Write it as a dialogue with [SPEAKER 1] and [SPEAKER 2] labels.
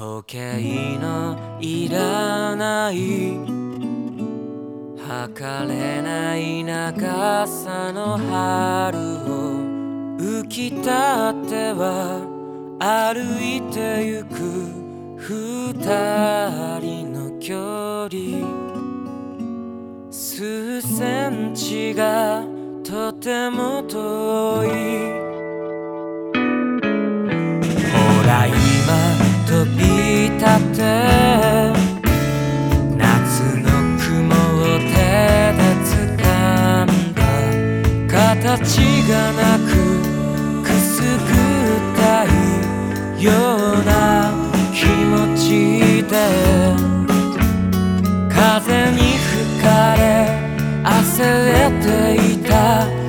[SPEAKER 1] 時計のいらない測れない長さの春を浮き立っては歩いてゆく二人の距離。数センチがとても遠い。形がなくくすぐったいような気持ちで風に吹かれ焦れていた。